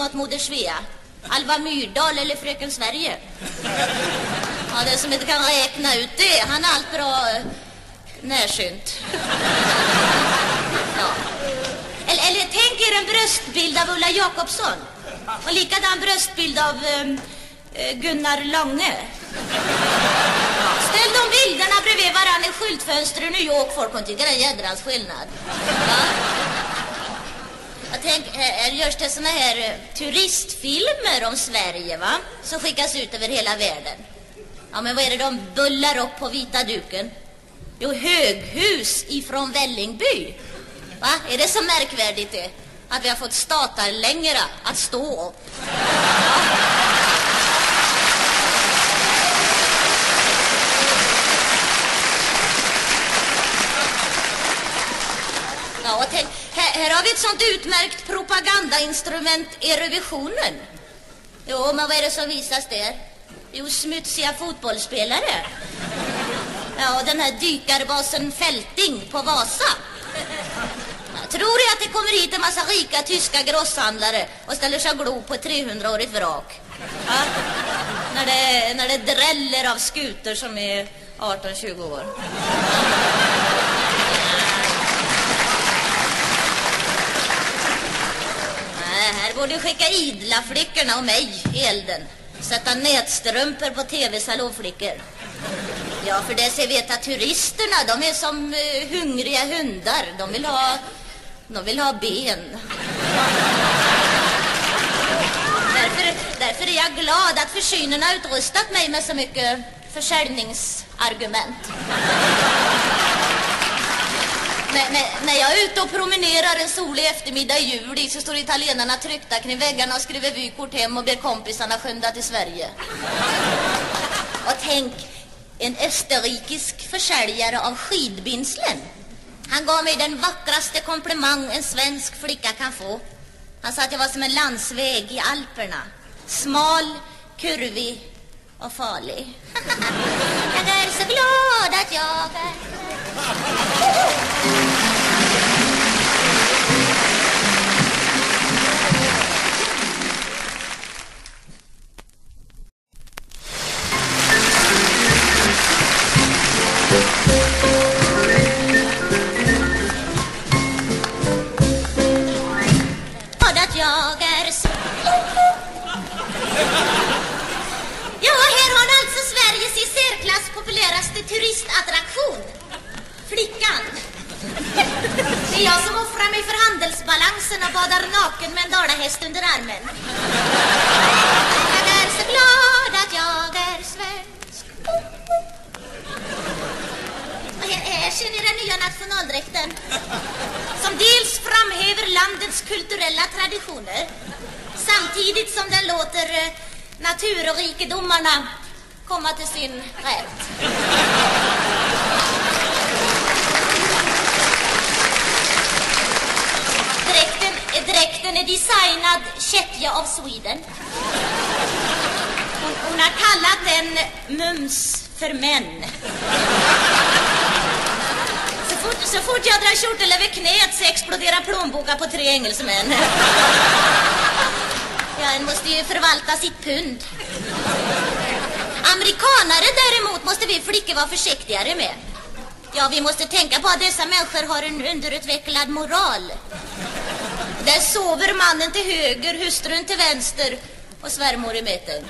åt Moder Svea. Alva Myrdal eller Fröken Sverige. Ja, den som inte kan räkna ut det, han är allt bra eh, närsynt. Ja. Eller, eller tänk er en bröstbild av Ulla Jakobsson. Och likadan bröstbild av ehm, eh, Gunnar Lange. Ja, ställ de bilderna bredvid varandra i skyltfönster i New York. Folk kommer tycka det är en jädrans skillnad. Tänk, här görs det såna här eh, turistfilmer om Sverige, va? Som skickas ut över hela världen. Ja, men vad är det de bullar upp på vita duken? Jo, höghus ifrån Vällingby. Va? Är det så märkvärdigt det? Att vi har fått statarlängre att stå upp. Ja, och tänk, här, har vi ett sånt utmärkt propagandainstrument, Eurovisionen. Jo, men vad är det som visas där? Jo, smutsiga fotbollsspelare. Ja, och den här dykarbasen Fälting på Vasa. Jag tror jag att det kommer hit en massa rika tyska grosshandlare och ställer sig och glor på ett 300-årigt vrak. Ja? När, det, när det dräller av skutor som är 18-20 år. Nej, här borde skicka idla flickorna och mig i elden. Sätta nätstrumpor på tv-salonflickor. Ja, för det ser vet att turisterna, de är som eh, hungriga hundar. De vill ha, de vill ha ben. Därför, därför är jag glad att försynen har utrustat mig med så mycket försäljningsargument. När, när, när jag är ute och promenerar en solig eftermiddag i juli så står italienarna tryckta kring väggarna och skriver vykort hem och ber kompisarna skynda till Sverige. Och tänk, en österrikisk försäljare av skidbinslen. Han gav mig den vackraste komplimang en svensk flicka kan få. Han sa att jag var som en landsväg i Alperna. Smal, kurvig och farlig. jag är så glad att jag är... Thank you. Naturrikedomarna komma till sin rätt. Dräkten, dräkten är designad Kättja av Sweden. Hon, hon har kallat den Mums för män. Så fort, så fort jag drar kjortel över knät så exploderar plånboken på tre engelsmän. Ja, en måste ju förvalta sitt pund. Amerikanare däremot måste vi flickor vara försiktigare med. Ja, vi måste tänka på att dessa människor har en underutvecklad moral. Där sover mannen till höger, hustrun till vänster och svärmor i mitten.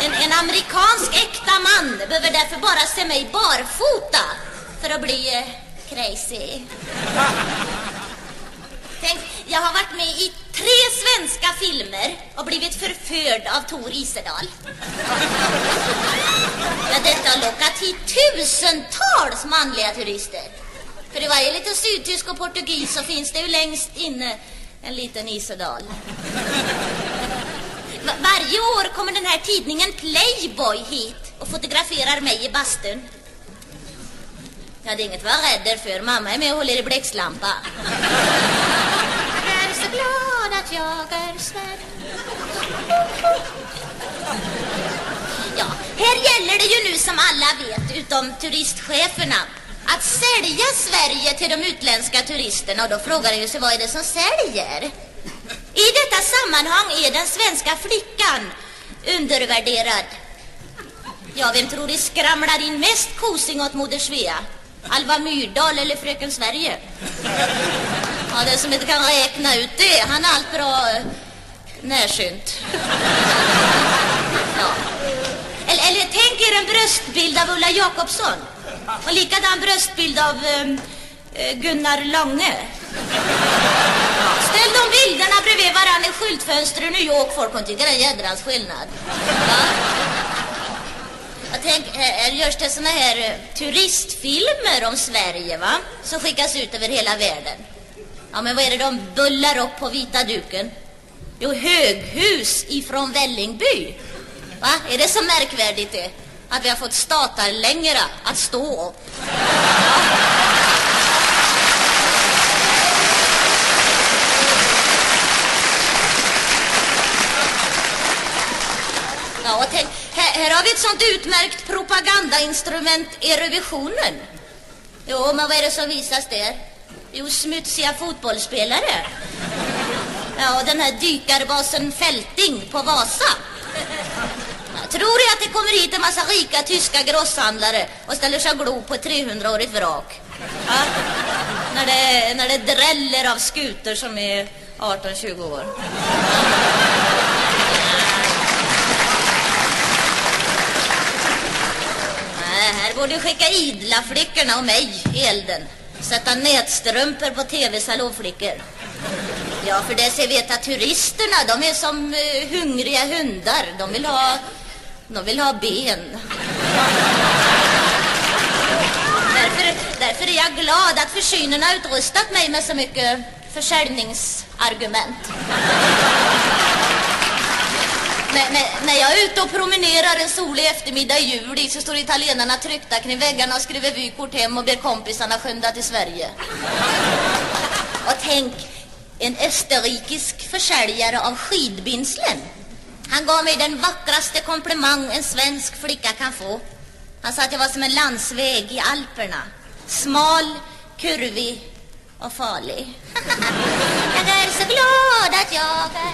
En, en amerikansk äkta man behöver därför bara se mig barfota för att bli eh, crazy. Tänk, jag har varit med i tre svenska filmer och blivit förförd av Tor Isedal. Ja, detta har lockat hit tusentals manliga turister. För i varje liten sydtysk och portugis så finns det ju längst inne en liten Isedal. Varje år kommer den här tidningen Playboy hit och fotograferar mig i bastun. Jag det är inget att vara rädd för. Mamma är med och håller i blixtlampa att jag är Sverige... Ja, här gäller det ju nu som alla vet, utom turistcheferna, att sälja Sverige till de utländska turisterna. Och då frågar jag ju sig, vad är det som säljer? I detta sammanhang är den svenska flickan undervärderad. Ja, vem tror ni skramlar in mest kosing åt moder Svea? Alva Myrdal eller fröken Sverige? Ja, den som inte kan räkna ut det, han är allt bra eh, närsynt. Ja. Eller, eller tänk er en bröstbild av Ulla Jakobsson. Och likadan bröstbild av ehm, eh, Gunnar Lange. Ja, ställ de bilderna bredvid varandra i skyltfönster i New York. Folk kommer tycka det är en jädrans skillnad. Ja. Jag tänk, här, görs det såna här eh, turistfilmer om Sverige va? Som skickas ut över hela världen. Ja men vad är det de bullar upp på vita duken? Jo, höghus ifrån Vällingby. Va? Är det så märkvärdigt det? Att vi har fått statarlängre att stå upp? Ja, och tänk, här, här har vi ett sånt utmärkt propagandainstrument i revisionen. Jo, men vad är det som visas där? Jo, smutsiga fotbollsspelare. Ja, och den här dykarbasen Fälting på Vasa. Tror du att det kommer hit en massa rika tyska grosshandlare och ställer sig och glor på ett 300-årigt vrak? Ja? När, det, när det dräller av skuter som är 18-20 år. Nej, här borde skicka idla flickorna och mig i elden. Sätta nätstrumpor på tv-salonflickor. Ja, för det ser vet att turisterna, de är som uh, hungriga hundar. De vill ha, de vill ha ben. därför, därför är jag glad att försynen har utrustat mig med så mycket försäljningsargument. Men, men, när jag är ute och promenerar en solig eftermiddag i juli så står italienarna tryckta kring väggarna och skriver vykort hem och ber kompisarna skynda till Sverige. Och tänk, en österrikisk försäljare av skidbindslen. Han gav mig den vackraste komplimang en svensk flicka kan få. Han sa att jag var som en landsväg i Alperna. Smal, kurvig och farlig. jag är så glad att jag är...